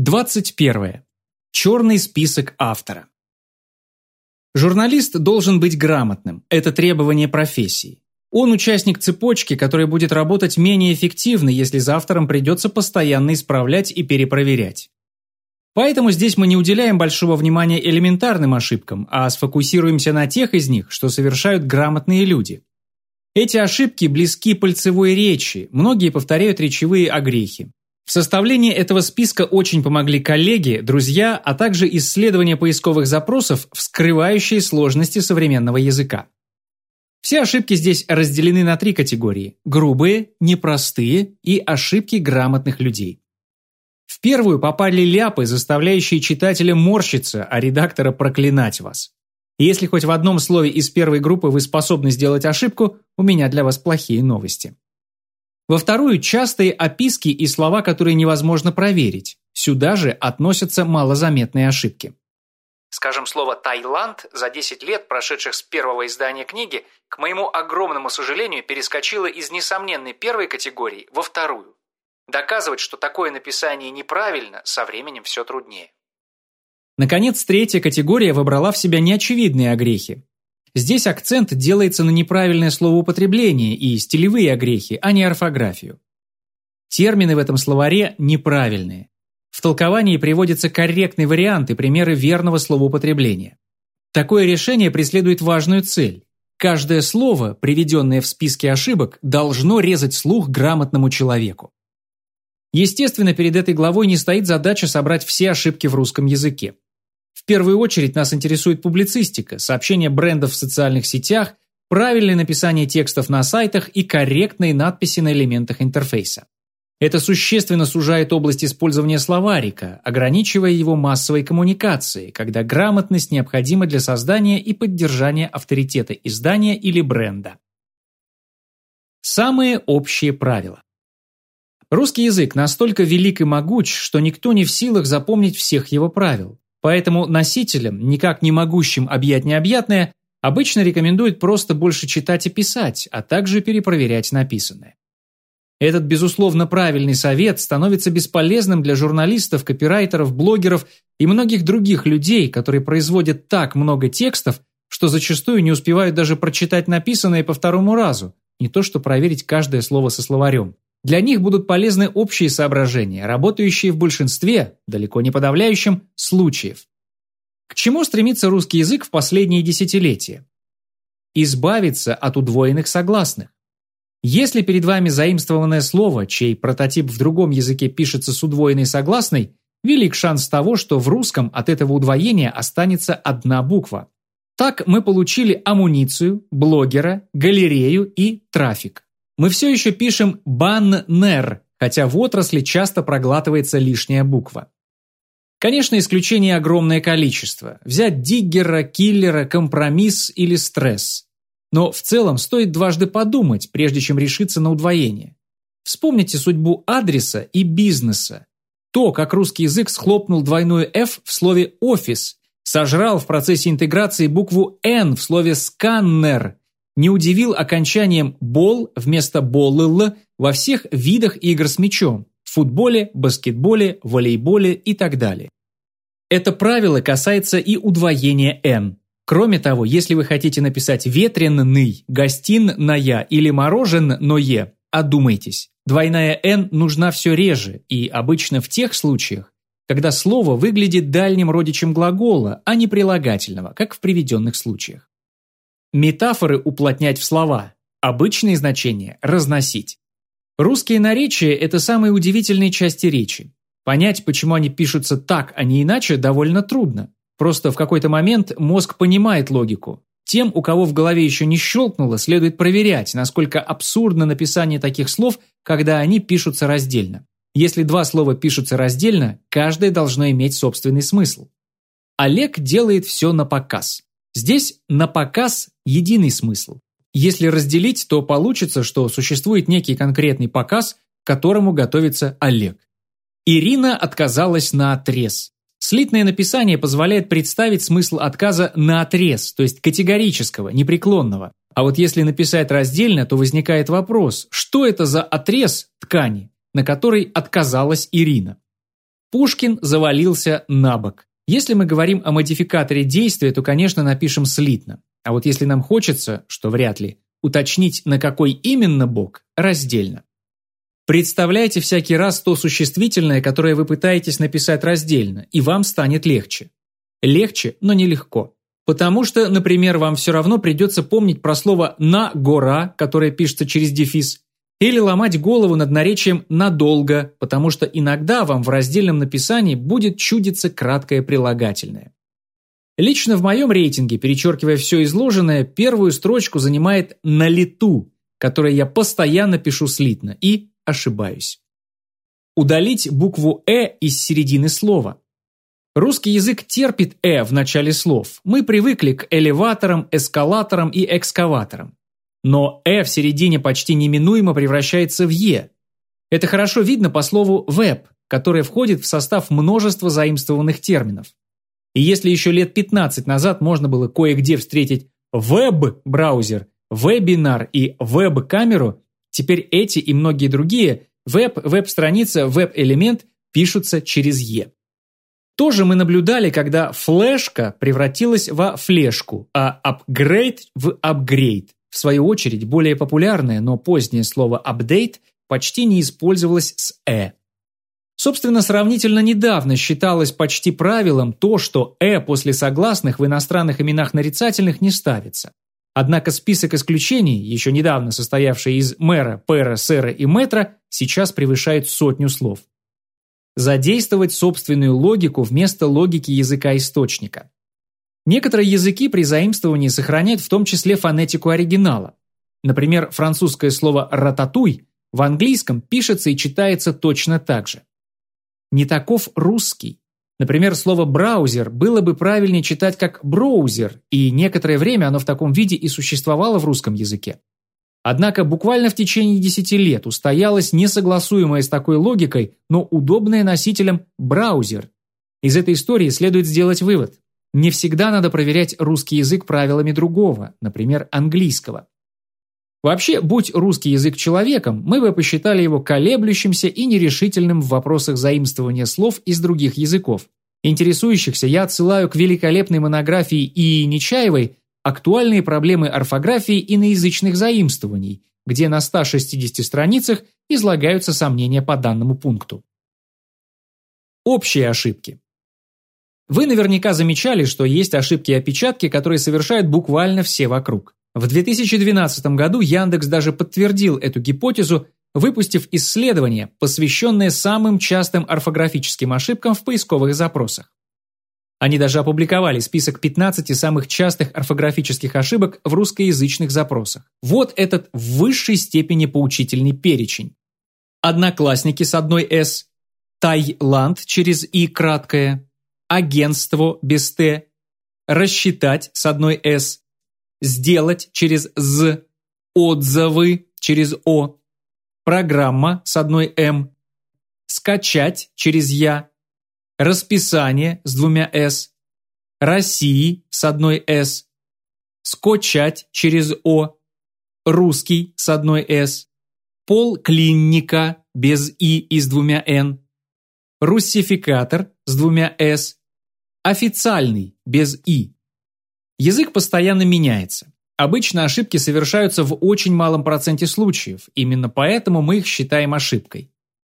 21. Черный список автора. Журналист должен быть грамотным. Это требование профессии. Он участник цепочки, которая будет работать менее эффективно, если за автором придется постоянно исправлять и перепроверять. Поэтому здесь мы не уделяем большого внимания элементарным ошибкам, а сфокусируемся на тех из них, что совершают грамотные люди. Эти ошибки близки пальцевой речи, многие повторяют речевые огрехи. В составлении этого списка очень помогли коллеги, друзья, а также исследования поисковых запросов, вскрывающие сложности современного языка. Все ошибки здесь разделены на три категории – грубые, непростые и ошибки грамотных людей. В первую попали ляпы, заставляющие читателя морщиться, а редактора проклинать вас. Если хоть в одном слове из первой группы вы способны сделать ошибку, у меня для вас плохие новости. Во вторую – частые описки и слова, которые невозможно проверить. Сюда же относятся малозаметные ошибки. Скажем, слово «Таиланд» за 10 лет, прошедших с первого издания книги, к моему огромному сожалению, перескочило из несомненной первой категории во вторую. Доказывать, что такое написание неправильно, со временем все труднее. Наконец, третья категория выбрала в себя неочевидные огрехи. Здесь акцент делается на неправильное словоупотребление и стилевые огрехи, а не орфографию. Термины в этом словаре неправильные. В толковании приводятся корректные варианты, примеры верного словоупотребления. Такое решение преследует важную цель. Каждое слово, приведенное в списке ошибок, должно резать слух грамотному человеку. Естественно, перед этой главой не стоит задача собрать все ошибки в русском языке. В первую очередь нас интересует публицистика, сообщение брендов в социальных сетях, правильное написание текстов на сайтах и корректные надписи на элементах интерфейса. Это существенно сужает область использования словарика, ограничивая его массовой коммуникацией, когда грамотность необходима для создания и поддержания авторитета издания или бренда. Самые общие правила. Русский язык настолько велик и могуч, что никто не в силах запомнить всех его правил. Поэтому носителям, никак не могущим объять необъятное, обычно рекомендуют просто больше читать и писать, а также перепроверять написанное. Этот, безусловно, правильный совет становится бесполезным для журналистов, копирайтеров, блогеров и многих других людей, которые производят так много текстов, что зачастую не успевают даже прочитать написанное по второму разу, не то что проверить каждое слово со словарем. Для них будут полезны общие соображения, работающие в большинстве, далеко не подавляющем, случаев. К чему стремится русский язык в последние десятилетия? Избавиться от удвоенных согласных. Если перед вами заимствованное слово, чей прототип в другом языке пишется с удвоенной согласной, велик шанс того, что в русском от этого удвоения останется одна буква. Так мы получили амуницию, блогера, галерею и трафик мы все еще пишем «баннер», хотя в отрасли часто проглатывается лишняя буква. Конечно, исключений огромное количество. Взять диггера, киллера, компромисс или стресс. Но в целом стоит дважды подумать, прежде чем решиться на удвоение. Вспомните судьбу адреса и бизнеса. То, как русский язык схлопнул двойную «ф» в слове «офис», сожрал в процессе интеграции букву «н» в слове «сканнер» не удивил окончанием «бол» вместо «болл» во всех видах игр с мячом – футболе, баскетболе, волейболе и так далее. Это правило касается и удвоения «н». Кроме того, если вы хотите написать «ветренный», «гостинная» или «мороженое», одумайтесь. Двойная «н» нужна все реже и обычно в тех случаях, когда слово выглядит дальним родичем глагола, а не прилагательного, как в приведенных случаях. Метафоры уплотнять в слова. Обычные значения – разносить. Русские наречия – это самые удивительные части речи. Понять, почему они пишутся так, а не иначе, довольно трудно. Просто в какой-то момент мозг понимает логику. Тем, у кого в голове еще не щелкнуло, следует проверять, насколько абсурдно написание таких слов, когда они пишутся раздельно. Если два слова пишутся раздельно, каждое должно иметь собственный смысл. Олег делает все на показ. Здесь на показ единый смысл. Если разделить, то получится, что существует некий конкретный показ, к которому готовится Олег. Ирина отказалась на отрез. Слитное написание позволяет представить смысл отказа на отрез, то есть категорического, непреклонного. А вот если написать раздельно, то возникает вопрос, что это за отрез ткани, на который отказалась Ирина? Пушкин завалился на бок. Если мы говорим о модификаторе действия, то, конечно, напишем слитно. А вот если нам хочется, что вряд ли, уточнить, на какой именно бок, раздельно. Представляйте всякий раз то существительное, которое вы пытаетесь написать раздельно, и вам станет легче. Легче, но нелегко. Потому что, например, вам все равно придется помнить про слово «на гора», которое пишется через дефис, или ломать голову над наречием «надолго», потому что иногда вам в раздельном написании будет чудиться краткое прилагательное. Лично в моем рейтинге, перечеркивая все изложенное, первую строчку занимает «на лету», которое я постоянно пишу слитно, и ошибаюсь. Удалить букву «э» из середины слова. Русский язык терпит «э» в начале слов. Мы привыкли к элеваторам, эскалаторам и экскаваторам. Но «э» в середине почти неминуемо превращается в «е». Это хорошо видно по слову «веб», которое входит в состав множества заимствованных терминов. И если еще лет 15 назад можно было кое-где встретить веб-браузер, вебинар и веб-камеру, теперь эти и многие другие веб, веб-страница, веб-элемент пишутся через «е». Тоже мы наблюдали, когда флешка превратилась во флешку, а апгрейд в апгрейд. В свою очередь, более популярное, но позднее слово update почти не использовалось с «э». Собственно, сравнительно недавно считалось почти правилом то, что «э» после согласных в иностранных именах нарицательных не ставится. Однако список исключений, еще недавно состоявший из мэра, пэра, сэра и метра, сейчас превышает сотню слов задействовать собственную логику вместо логики языка-источника. Некоторые языки при заимствовании сохраняют в том числе фонетику оригинала. Например, французское слово «рататуй» в английском пишется и читается точно так же. Не таков русский. Например, слово «браузер» было бы правильнее читать как «броузер», и некоторое время оно в таком виде и существовало в русском языке. Однако буквально в течение 10 лет устоялась несогласуемая с такой логикой, но удобная носителям браузер. Из этой истории следует сделать вывод. Не всегда надо проверять русский язык правилами другого, например, английского. Вообще, будь русский язык человеком, мы бы посчитали его колеблющимся и нерешительным в вопросах заимствования слов из других языков. Интересующихся я отсылаю к великолепной монографии Ии Нечаевой актуальные проблемы орфографии иноязычных заимствований, где на 160 страницах излагаются сомнения по данному пункту. Общие ошибки. Вы наверняка замечали, что есть ошибки и опечатки, которые совершают буквально все вокруг. В 2012 году Яндекс даже подтвердил эту гипотезу, выпустив исследование, посвященное самым частым орфографическим ошибкам в поисковых запросах. Они даже опубликовали список 15 самых частых орфографических ошибок в русскоязычных запросах. Вот этот в высшей степени поучительный перечень. Одноклассники с одной «с», Таиланд через «и» краткое, агентство без «т», рассчитать с одной «с», сделать через «з», отзывы через «о», программа с одной «м», скачать через «я», расписание с двумя «с», России с одной «с», скочать через «о», русский с одной «с», полклинника без «и» и с двумя «н», руссификатор с двумя «с», официальный без «и». Язык постоянно меняется. Обычно ошибки совершаются в очень малом проценте случаев, именно поэтому мы их считаем ошибкой.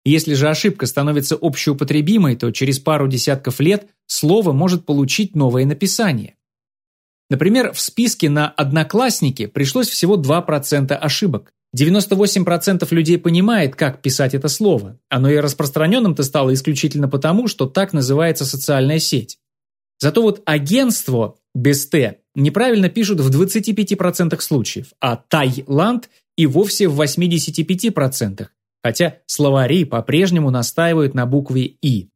Если же ошибка становится общеупотребимой, то через пару десятков лет слово может получить новое написание. Например, в списке на «одноклассники» пришлось всего 2% ошибок. 98% людей понимает, как писать это слово. Оно и распространенным-то стало исключительно потому, что так называется социальная сеть. Зато вот агентство без «т» неправильно пишут в 25% случаев, а Таиланд и вовсе в 85% хотя словари по-прежнему настаивают на букве «и».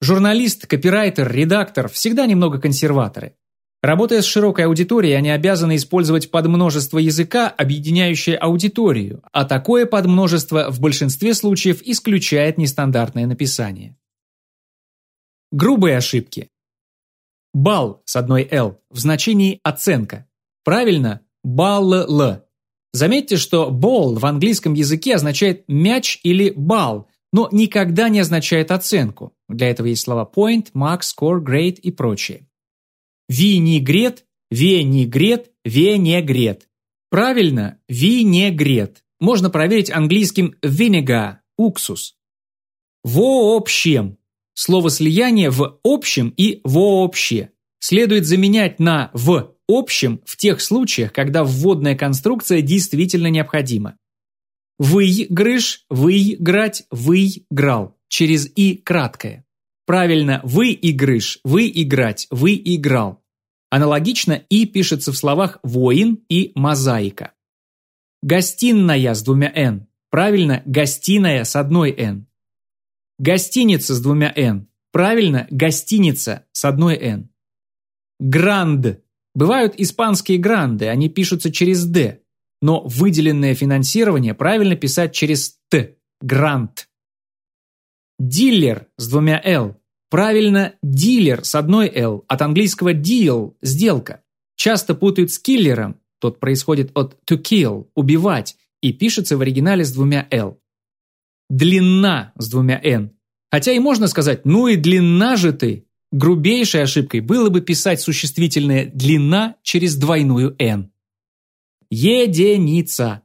Журналист, копирайтер, редактор всегда немного консерваторы. Работая с широкой аудиторией, они обязаны использовать подмножество языка, объединяющее аудиторию, а такое подмножество в большинстве случаев исключает нестандартное написание. Грубые ошибки. Бал с одной «л» в значении «оценка». Правильно? Балл. Заметьте, что ball в английском языке означает мяч или бал, но никогда не означает оценку. Для этого есть слова point, mark, score, grade и прочее. Винегрет, венегрет, венегрет. Правильно, винегрет. Можно проверить английским vinegar, уксус. Вообщем. Слово слияние в общем и вообще. Следует заменять на в общем в тех случаях, когда вводная конструкция действительно необходима. Выигрыш, выиграть, выиграл. Через «и» краткое. Правильно, выигрыш, выиграть, выиграл. Аналогично «и» пишется в словах «воин» и «мозаика». Гостиная с двумя «н». Правильно, гостиная с одной «н». Гостиница с двумя «н». Правильно, гостиница с одной «н». Гранд. Бывают испанские гранды, они пишутся через «д». Но выделенное финансирование правильно писать через «т». Грант. Дилер с двумя «л». Правильно, дилер с одной «л», от английского deal – сделка. Часто путают с киллером, тот происходит от to kill – убивать, и пишется в оригинале с двумя «л». Длина с двумя «н». Хотя и можно сказать «ну и длина же ты». Грубейшей ошибкой было бы писать существительное «длина» через двойную «н». Единица.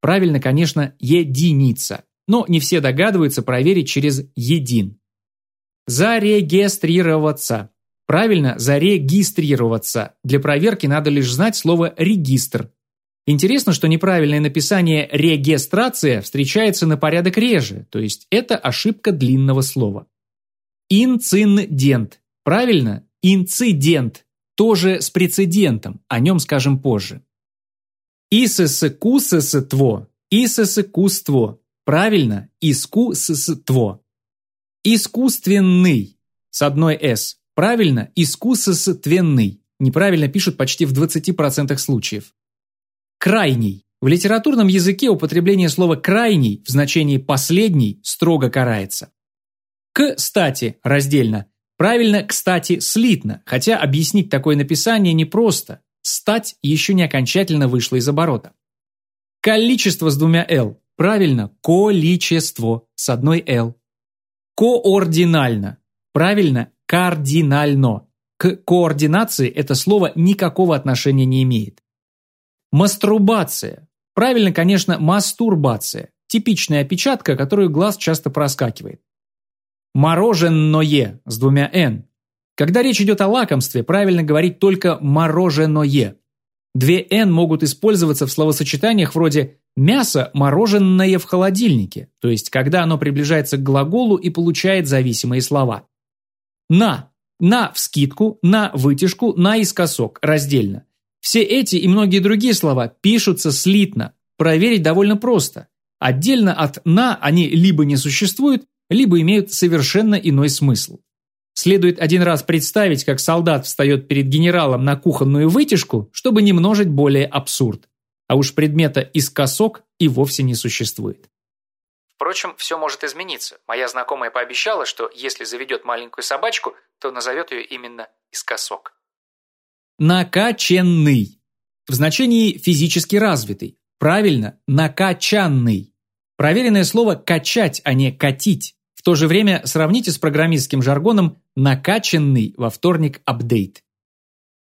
Правильно, конечно, единица. Но не все догадываются проверить через един. Зарегистрироваться. Правильно, зарегистрироваться. Для проверки надо лишь знать слово «регистр». Интересно, что неправильное написание «регистрация» встречается на порядок реже, то есть это ошибка длинного слова. Инцидент. Правильно? Инцидент. Тоже с прецедентом, о нем скажем позже. Исэсыкусэсытво. Исэсыкуство. Правильно? Искусство. Искусственный. С одной «с». Правильно? Искусственный. Неправильно пишут почти в 20% случаев. Крайний. В литературном языке употребление слова «крайний» в значении «последний» строго карается. Кстати, раздельно. Правильно, кстати, слитно, хотя объяснить такое написание непросто. Стать еще не окончательно вышло из оборота. Количество с двумя «л». Правильно, количество с одной «л». Координально. Правильно, кардинально. К координации это слово никакого отношения не имеет. Мастурбация. Правильно, конечно, мастурбация. Типичная опечатка, которую глаз часто проскакивает. Мороженое с двумя «н». Когда речь идет о лакомстве, правильно говорить только «мороженое». Две «н» могут использоваться в словосочетаниях вроде «мясо, мороженое в холодильнике», то есть когда оно приближается к глаголу и получает зависимые слова. «На» – «на» вскидку, «на» вытяжку, «на» искосок, раздельно. Все эти и многие другие слова пишутся слитно. Проверить довольно просто. Отдельно от «на» они либо не существуют, либо имеют совершенно иной смысл. Следует один раз представить, как солдат встает перед генералом на кухонную вытяжку, чтобы не множить более абсурд. А уж предмета «искосок» и вовсе не существует. Впрочем, все может измениться. Моя знакомая пообещала, что если заведет маленькую собачку, то назовет ее именно «искосок». Накаченный. В значении физически развитый. Правильно, накачанный. Проверенное слово «качать», а не «катить». В то же время сравните с программистским жаргоном «накачанный» во вторник апдейт.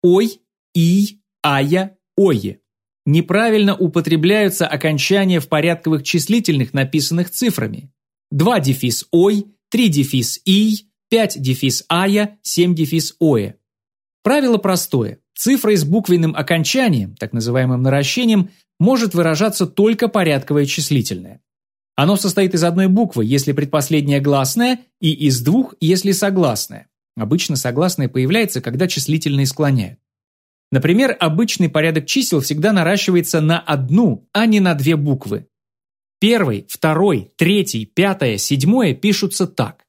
Ой, и, ая, ое. Неправильно употребляются окончания в порядковых числительных, написанных цифрами. 2 дефис ой, 3 дефис и, 5 дефис ая, 7 дефис ое. Правило простое. Цифрой с буквенным окончанием, так называемым наращением, может выражаться только порядковое числительное. Оно состоит из одной буквы, если предпоследняя гласная, и из двух, если согласная. Обычно согласная появляется, когда числительные склоняют. Например, обычный порядок чисел всегда наращивается на одну, а не на две буквы. Первый, второй, третий, пятое, седьмое пишутся так.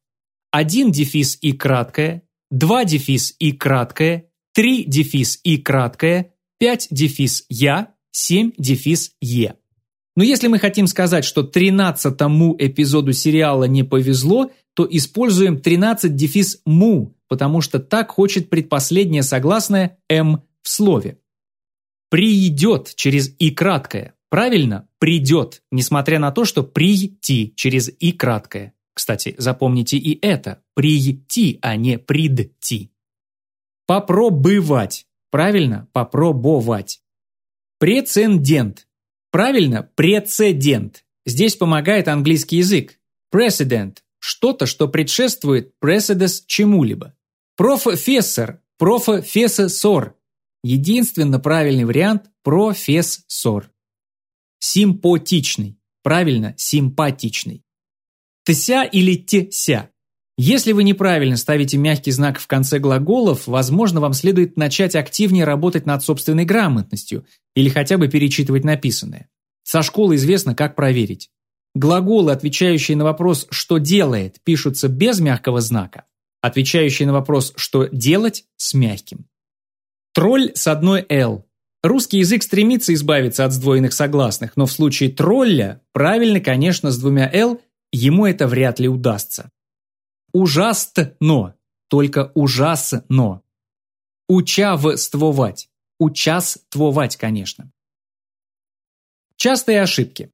Один дефис и краткое, два дефис и краткое, три дефис и краткое, пять дефис я, семь дефис е. Но если мы хотим сказать, что 13-му эпизоду сериала не повезло, то используем 13 дефис му, потому что так хочет предпоследнее согласное м в слове. Придет через и краткое. Правильно? Придет, несмотря на то, что прийти через и краткое. Кстати, запомните и это. Прийти, а не придти. Попробовать. Правильно, попробовать. Прецедент. Правильно, прецедент. Здесь помогает английский язык. Precedent – что-то, что предшествует precedence чему-либо. Профессор, профессор. Единственно правильный вариант – профессор. Симпатичный. Правильно, симпатичный. Тся или теся. Если вы неправильно ставите мягкий знак в конце глаголов, возможно, вам следует начать активнее работать над собственной грамотностью или хотя бы перечитывать написанное. Со школы известно, как проверить. Глаголы, отвечающие на вопрос «что делает», пишутся без мягкого знака, отвечающие на вопрос «что делать» с мягким. Тролль с одной «л». Русский язык стремится избавиться от сдвоенных согласных, но в случае тролля правильно, конечно, с двумя «л», ему это вряд ли удастся. Ужасно, только ужасно. Учавствовать, участвовать, конечно. Частые ошибки.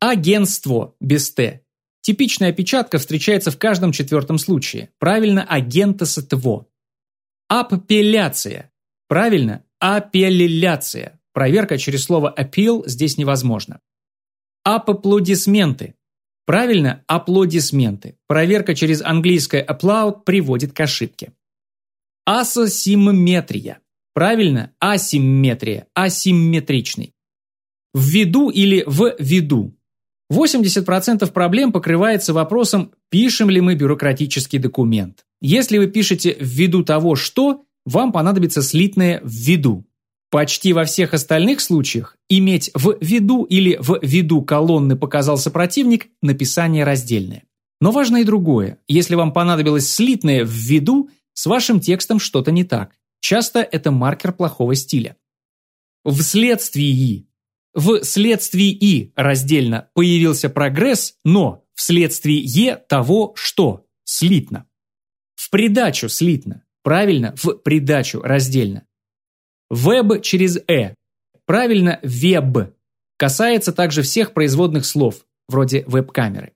Агентство без «т». Типичная опечатка встречается в каждом четвертом случае. Правильно, агентоство. Апелляция. Правильно, апелляция. Проверка через слово appeal здесь невозможна. Аплодисменты. Правильно, аплодисменты. Проверка через английское applaud приводит к ошибке. Асосимметрия. Правильно, асимметрия, асимметричный. В виду или в виду. 80% проблем покрывается вопросом, пишем ли мы бюрократический документ. Если вы пишете ввиду того, что, вам понадобится слитное ввиду. Почти во всех остальных случаях иметь в виду или в виду колонны показался противник – написание раздельное. Но важно и другое. Если вам понадобилось слитное в виду, с вашим текстом что-то не так. Часто это маркер плохого стиля. Вследствие. В следствии и раздельно появился прогресс, но вследствие того, что слитно. В придачу слитно. Правильно, в придачу раздельно. Веб через «э». Правильно, веб. Касается также всех производных слов, вроде веб-камеры.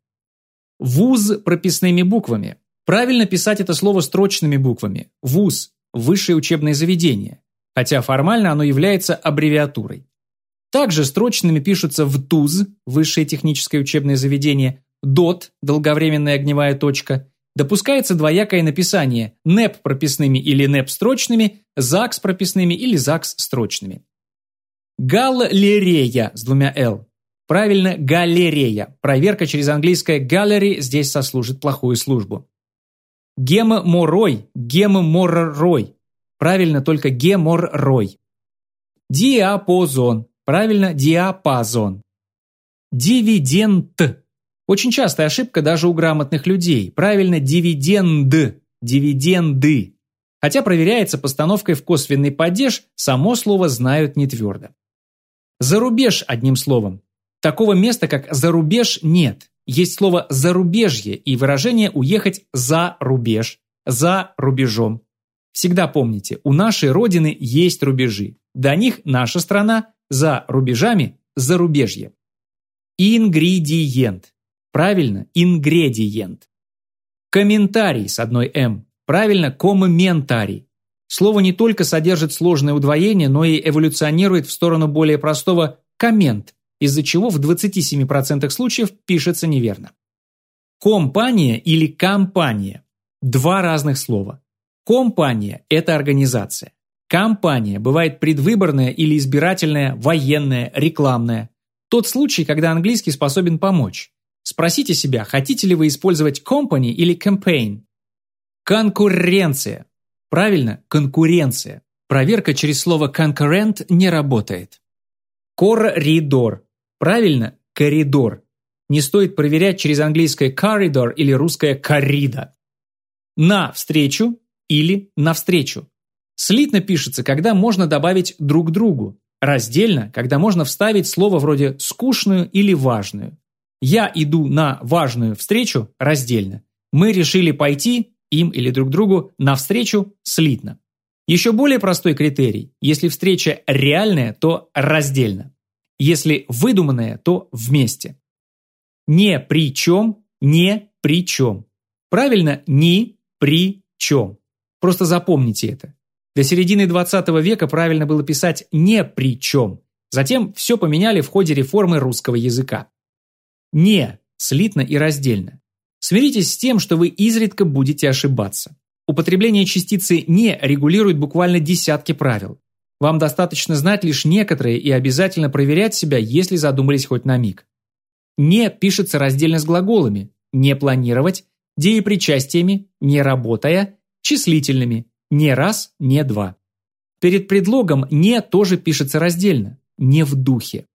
Вуз прописными буквами. Правильно писать это слово строчными буквами. Вуз – высшее учебное заведение, хотя формально оно является аббревиатурой. Также строчными пишутся ВТУЗ – высшее техническое учебное заведение, ДОТ – долговременная огневая точка, Допускается двоякое написание НЭП прописными или НЭП строчными, ЗАГС прописными или ЗАГС строчными. Галлерея с двумя «л». Правильно, галерея. Проверка через английское gallery здесь сослужит плохую службу. Гемоморой, гемоморрой. Правильно, только геморрой. Диапозон. Правильно, диапазон. Дивиденд очень частая ошибка даже у грамотных людей. Правильно дивиденд, дивиденды. Хотя проверяется постановкой в косвенный падеж, само слово знают не твердо. Зарубеж одним словом. Такого места, как зарубеж, нет. Есть слово зарубежье и выражение уехать за рубеж, за рубежом. Всегда помните, у нашей Родины есть рубежи. До них наша страна, за рубежами – зарубежье. Ингредиент. Правильно, ингредиент. Комментарий с одной «м». Правильно, комментарий. Слово не только содержит сложное удвоение, но и эволюционирует в сторону более простого «коммент», из-за чего в 27% случаев пишется неверно. Компания или компания – два разных слова. Компания – это организация. Компания бывает предвыборная или избирательная, военная, рекламная. Тот случай, когда английский способен помочь. Спросите себя, хотите ли вы использовать company или campaign. Конкуренция. Правильно, конкуренция. Проверка через слово concurrent не работает. Коридор. Правильно, коридор. Не стоит проверять через английское corridor или русское corrida. На встречу или навстречу. Слитно пишется, когда можно добавить друг другу. Раздельно, когда можно вставить слово вроде «скучную» или «важную». Я иду на важную встречу раздельно. Мы решили пойти им или друг другу навстречу слитно. Еще более простой критерий. Если встреча реальная, то раздельно. Если выдуманная, то вместе. Не при чем, не при чем. Правильно, ни при чем. Просто запомните это. До середины 20 века правильно было писать «не при чем». Затем все поменяли в ходе реформы русского языка. «Не» слитно и раздельно. Смиритесь с тем, что вы изредка будете ошибаться. Употребление частицы «не» регулирует буквально десятки правил. Вам достаточно знать лишь некоторые и обязательно проверять себя, если задумались хоть на миг. «Не» пишется раздельно с глаголами «не планировать», деепричастиями, не работая, числительными «не раз», «не два». Перед предлогом «не» тоже пишется раздельно «не в духе».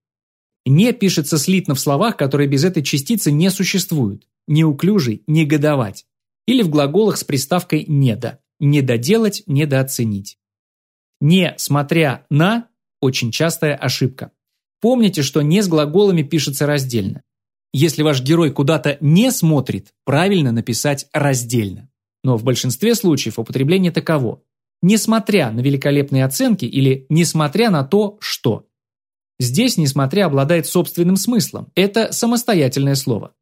«Не» пишется слитно в словах, которые без этой частицы не существуют. Неуклюжий – негодовать. Или в глаголах с приставкой «недо» – недоделать, недооценить. «Не» смотря на – очень частая ошибка. Помните, что «не» с глаголами пишется раздельно. Если ваш герой куда-то не смотрит, правильно написать раздельно. Но в большинстве случаев употребление таково. Несмотря на великолепные оценки или несмотря на то, что. Здесь «несмотря» обладает собственным смыслом. Это самостоятельное слово.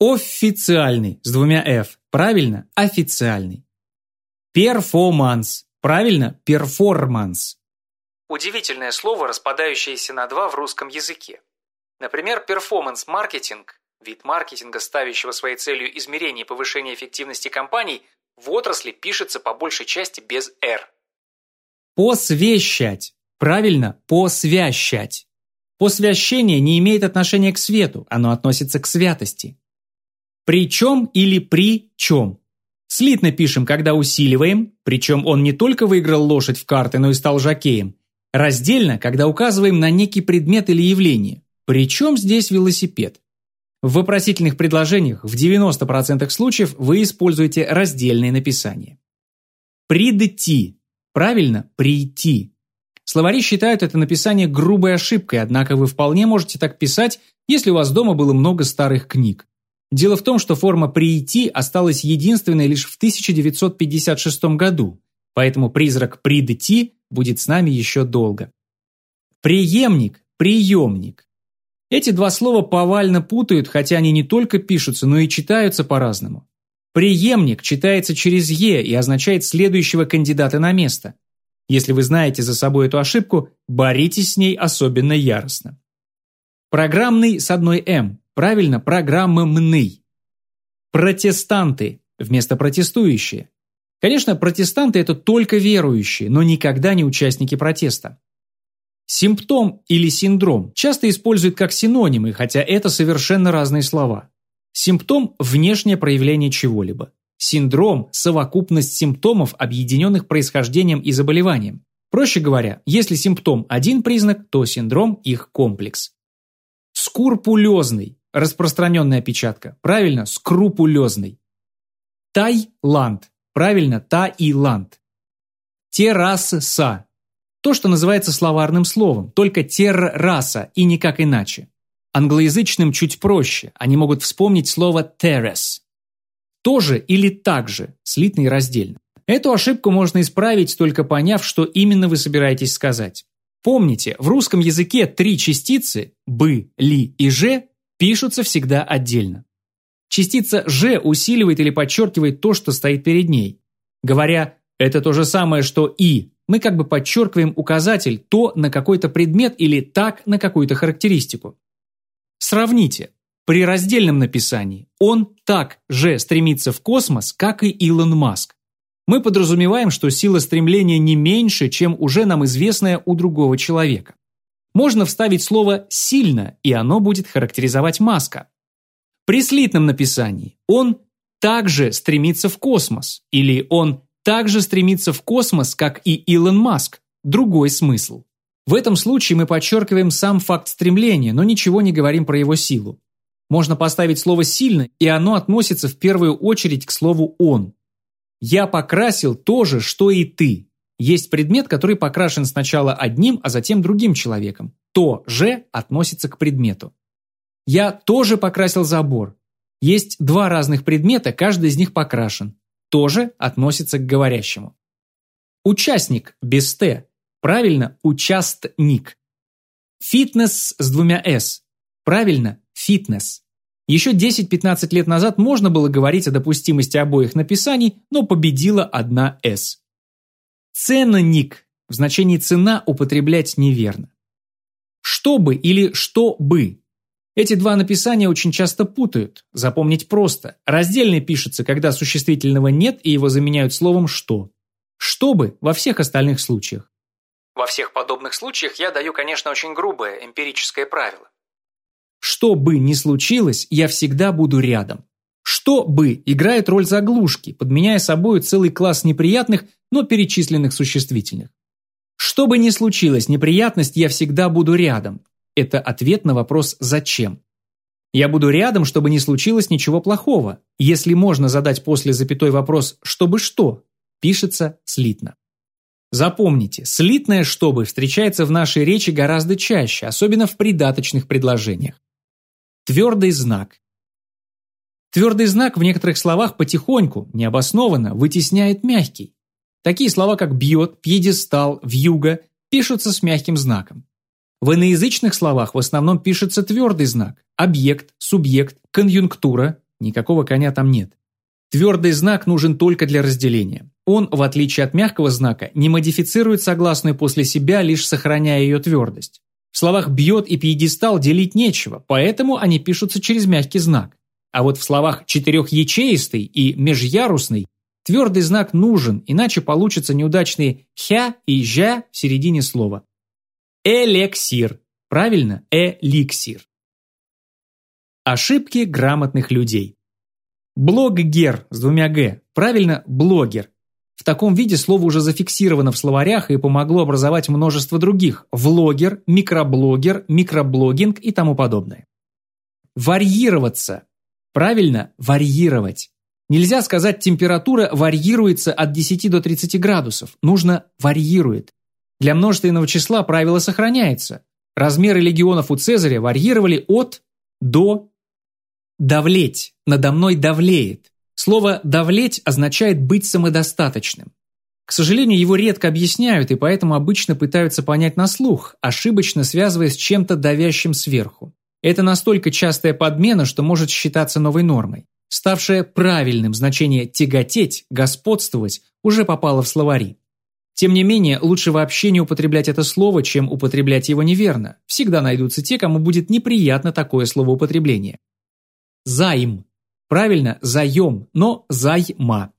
Официальный с двумя «ф». Правильно? Официальный. Перформанс. Правильно? Перформанс. Удивительное слово, распадающееся на два в русском языке. Например, перформанс-маркетинг, вид маркетинга, ставящего своей целью измерение и повышение эффективности кампаний, в отрасли пишется по большей части без «р». Посвящать. Правильно, посвящать. Посвящение не имеет отношения к свету, оно относится к святости. Причем или при чем. Слитно пишем, когда усиливаем, причем он не только выиграл лошадь в карты, но и стал жокеем. Раздельно, когда указываем на некий предмет или явление. Причем здесь велосипед? В вопросительных предложениях в 90% случаев вы используете раздельные написания. Придти. Правильно, прийти. Словари считают это написание грубой ошибкой, однако вы вполне можете так писать, если у вас дома было много старых книг. Дело в том, что форма «прийти» осталась единственной лишь в 1956 году, поэтому призрак «придти» будет с нами еще долго. Приемник, приемник. Эти два слова повально путают, хотя они не только пишутся, но и читаются по-разному. Приемник читается через «е» и означает следующего кандидата на место. Если вы знаете за собой эту ошибку, боритесь с ней особенно яростно. Программный с одной «м». Правильно, программный. Протестанты вместо протестующие. Конечно, протестанты – это только верующие, но никогда не участники протеста. Симптом или синдром часто используют как синонимы, хотя это совершенно разные слова. Симптом – внешнее проявление чего-либо. Синдром – совокупность симптомов, объединенных происхождением и заболеванием. Проще говоря, если симптом – один признак, то синдром – их комплекс. Скрупулезный – распространенная опечатка. Правильно, скрупулезный. Таиланд. Правильно, Таиланд. Терраса то, что называется словарным словом, только терраса и никак иначе. Англоязычным чуть проще, они могут вспомнить слово terrace. Тоже или также, слитно и раздельно. Эту ошибку можно исправить, только поняв, что именно вы собираетесь сказать. Помните, в русском языке три частицы «бы», «ли» и «же» пишутся всегда отдельно. Частица «же» усиливает или подчеркивает то, что стоит перед ней. Говоря «это то же самое, что «и», мы как бы подчеркиваем указатель то на какой-то предмет или так на какую-то характеристику. Сравните. При раздельном написании он так же стремится в космос, как и Илон Маск. Мы подразумеваем, что сила стремления не меньше, чем уже нам известная у другого человека. Можно вставить слово «сильно», и оно будет характеризовать Маска. При слитном написании он также стремится в космос, или он также стремится в космос, как и Илон Маск. Другой смысл. В этом случае мы подчеркиваем сам факт стремления, но ничего не говорим про его силу. Можно поставить слово «сильно», и оно относится в первую очередь к слову «он». «Я покрасил то же, что и ты». Есть предмет, который покрашен сначала одним, а затем другим человеком. То же относится к предмету. Я тоже покрасил забор. Есть два разных предмета, каждый из них покрашен тоже относится к говорящему. Участник без «т». Правильно, участник. Фитнес с двумя «с». Правильно, фитнес. Еще 10-15 лет назад можно было говорить о допустимости обоих написаний, но победила одна «с». Ценник в значении «цена» употреблять неверно. «Чтобы» или «что-бы» Эти два написания очень часто путают. Запомнить просто. Раздельный пишется, когда существительного нет и его заменяют словом «что». «Чтобы» во всех остальных случаях. Во всех подобных случаях я даю, конечно, очень грубое эмпирическое правило. Что бы ни случилось, я всегда буду рядом. Что бы играет роль заглушки, подменяя собой целый класс неприятных, но перечисленных существительных. Что бы ни случилось, неприятность я всегда буду рядом. Это ответ на вопрос «зачем?». Я буду рядом, чтобы не случилось ничего плохого. Если можно задать после запятой вопрос «чтобы что?», пишется слитно. Запомните, слитное «чтобы» встречается в нашей речи гораздо чаще, особенно в придаточных предложениях. Твердый знак. Твердый знак в некоторых словах потихоньку, необоснованно, вытесняет мягкий. Такие слова, как «бьет», «пьедестал», «вьюга» пишутся с мягким знаком. В иноязычных словах в основном пишется твердый знак – объект, субъект, конъюнктура. Никакого коня там нет. Твердый знак нужен только для разделения. Он, в отличие от мягкого знака, не модифицирует согласную после себя, лишь сохраняя ее твердость. В словах «бьет» и «пьедестал» делить нечего, поэтому они пишутся через мягкий знак. А вот в словах «четырехячеистый» и «межярусный» твердый знак нужен, иначе получатся неудачные «хя» и «жя» в середине слова. Элексир. Правильно, эликсир. Ошибки грамотных людей. Блоггер с двумя «г». Правильно, блогер. В таком виде слово уже зафиксировано в словарях и помогло образовать множество других – влогер, микроблогер, микроблогинг и тому подобное. Варьироваться. Правильно, варьировать. Нельзя сказать температура варьируется от 10 до 30 градусов. Нужно варьирует. Для множественного числа правило сохраняется. Размеры легионов у Цезаря варьировали от до давлеть. Надо мной давлеет. Слово «давлеть» означает быть самодостаточным. К сожалению, его редко объясняют и поэтому обычно пытаются понять на слух, ошибочно связывая с чем-то давящим сверху. Это настолько частая подмена, что может считаться новой нормой. Ставшее правильным значение «тяготеть», «господствовать» уже попало в словари. Тем не менее, лучше вообще не употреблять это слово, чем употреблять его неверно. Всегда найдутся те, кому будет неприятно такое словоупотребление. Займ. Правильно, заем, но займа.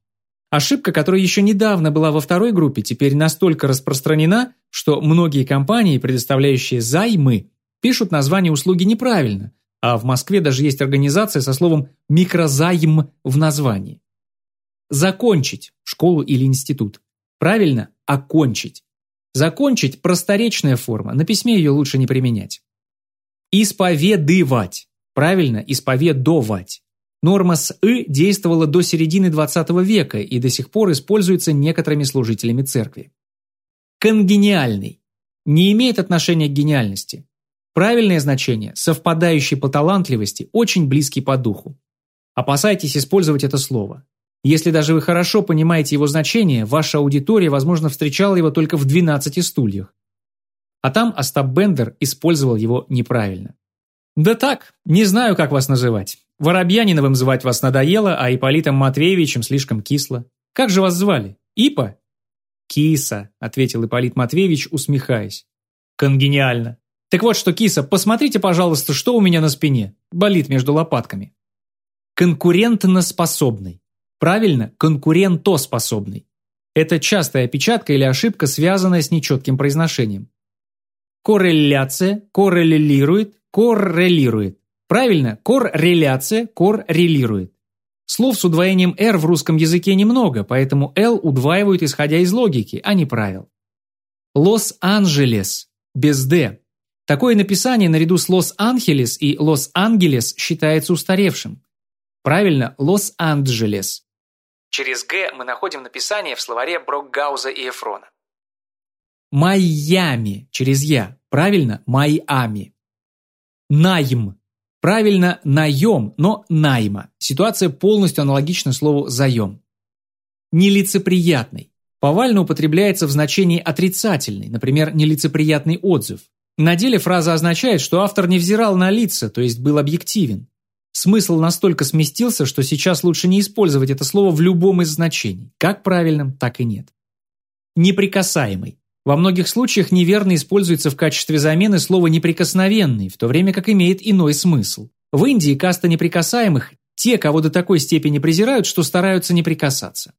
Ошибка, которая еще недавно была во второй группе, теперь настолько распространена, что многие компании, предоставляющие займы, пишут название услуги неправильно, а в Москве даже есть организация со словом «микрозайм» в названии. Закончить школу или институт. Правильно, окончить. Закончить – просторечная форма, на письме ее лучше не применять. Исповедывать. Правильно, исповедовать. Норма с «ы» действовала до середины XX века и до сих пор используется некоторыми служителями церкви. Конгениальный. Не имеет отношения к гениальности. Правильное значение, совпадающий по талантливости, очень близкий по духу. Опасайтесь использовать это слово. Если даже вы хорошо понимаете его значение, ваша аудитория, возможно, встречала его только в 12 стульях. А там Остап Бендер использовал его неправильно. Да так, не знаю, как вас называть. Воробьяниновым звать вас надоело, а Ипполитом Матвеевичем слишком кисло. Как же вас звали? Ипа? Киса, ответил Ипполит Матвеевич, усмехаясь. Конгениально. Так вот что, киса, посмотрите, пожалуйста, что у меня на спине. Болит между лопатками. Конкурентно способный. Правильно, конкурентоспособный. Это частая опечатка или ошибка, связанная с нечетким произношением. Корреляция, коррелирует, коррелирует. Правильно, корреляция, коррелирует. Слов с удвоением «р» в русском языке немного, поэтому «л» удваивают исходя из логики, а не правил. Лос-Анджелес, без «д». Такое написание наряду с Лос-Анхелес и Лос-Ангелес считается устаревшим. Правильно, Лос-Анджелес. Через «г» мы находим написание в словаре Брокгауза и Эфрона. Майами через «я». Правильно? Майами. Найм. Правильно, наем, но найма. Ситуация полностью аналогична слову заем. Нелицеприятный. Повально употребляется в значении отрицательный, например, нелицеприятный отзыв. На деле фраза означает, что автор не взирал на лица, то есть был объективен. Смысл настолько сместился, что сейчас лучше не использовать это слово в любом из значений, как правильном, так и нет. Неприкасаемый. Во многих случаях неверно используется в качестве замены слово «неприкосновенный», в то время как имеет иной смысл. В Индии каста неприкасаемых – те, кого до такой степени презирают, что стараются не прикасаться.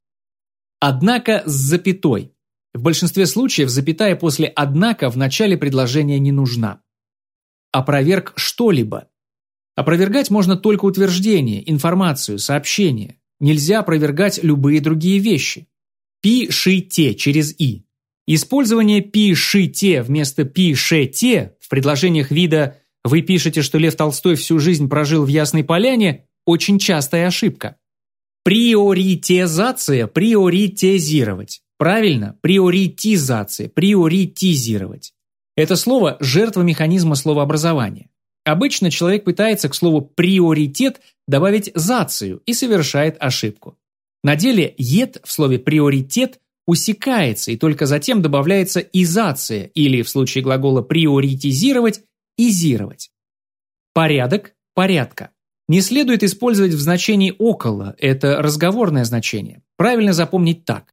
Однако с запятой. В большинстве случаев запятая после «однако» в начале предложения не нужна. Опроверг что-либо. Опровергать можно только утверждение, информацию, сообщение. Нельзя опровергать любые другие вещи. Пи-ши-те через «и». Использование пи-ши-те вместо пи-ше-те в предложениях вида «Вы пишете, что Лев Толстой всю жизнь прожил в Ясной Поляне» очень частая ошибка. Приоритизация – приоритизировать. Правильно, приоритизация, приоритизировать. Это слово – жертва механизма словообразования. Обычно человек пытается к слову «приоритет» добавить «зацию» и совершает ошибку. На деле «ед» в слове «приоритет» усекается и только затем добавляется изация или, в случае глагола «приоритизировать», «изировать». Порядок – порядка. Не следует использовать в значении «около», это разговорное значение. Правильно запомнить так.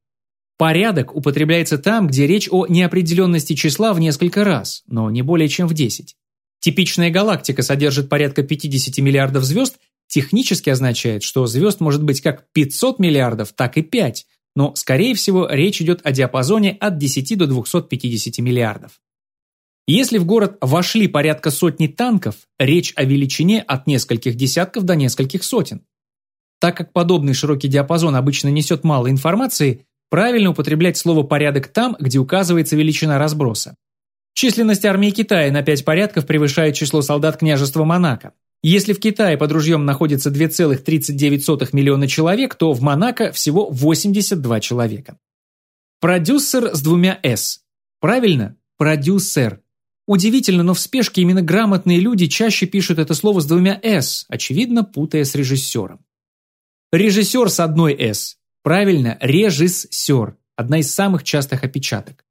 Порядок употребляется там, где речь о неопределенности числа в несколько раз, но не более чем в 10. Типичная галактика содержит порядка 50 миллиардов звезд, технически означает, что звезд может быть как 500 миллиардов, так и 5, но, скорее всего, речь идет о диапазоне от 10 до 250 миллиардов. Если в город вошли порядка сотни танков, речь о величине от нескольких десятков до нескольких сотен. Так как подобный широкий диапазон обычно несет мало информации, правильно употреблять слово «порядок» там, где указывается величина разброса. Численность армии Китая на 5 порядков превышает число солдат княжества Монако. Если в Китае под ружьем находится 2,39 миллиона человек, то в Монако всего 82 человека. Продюсер с двумя «с». Правильно? Продюсер. Удивительно, но в спешке именно грамотные люди чаще пишут это слово с двумя «с», очевидно, путая с режиссером. Режиссер с одной «с». Правильно, режиссер. Одна из самых частых опечаток.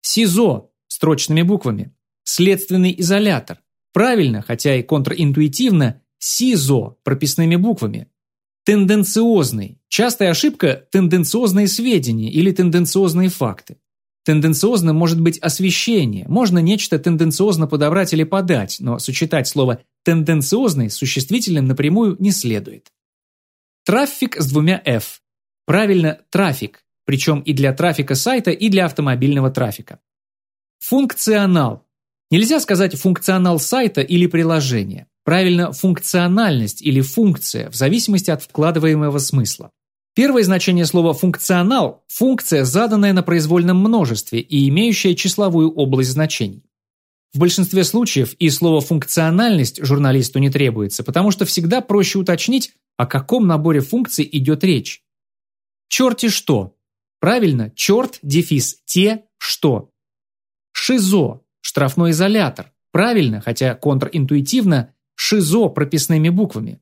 СИЗО строчными буквами. Следственный изолятор. Правильно, хотя и контринтуитивно, СИЗО прописными буквами. Тенденциозный. Частая ошибка – тенденциозные сведения или тенденциозные факты. Тенденциозным может быть освещение, можно нечто тенденциозно подобрать или подать, но сочетать слово «тенденциозный» с существительным напрямую не следует. Трафик с двумя «ф». Правильно, трафик, причем и для трафика сайта, и для автомобильного трафика. Функционал. Нельзя сказать функционал сайта или приложения. Правильно, функциональность или функция, в зависимости от вкладываемого смысла. Первое значение слова «функционал» – функция, заданная на произвольном множестве и имеющая числовую область значений. В большинстве случаев и слово «функциональность» журналисту не требуется, потому что всегда проще уточнить, о каком наборе функций идет речь. Черти что? Правильно, черт, дефис, те, что. Шизо штрафной изолятор. Правильно, хотя контринтуитивно, ШИЗО прописными буквами.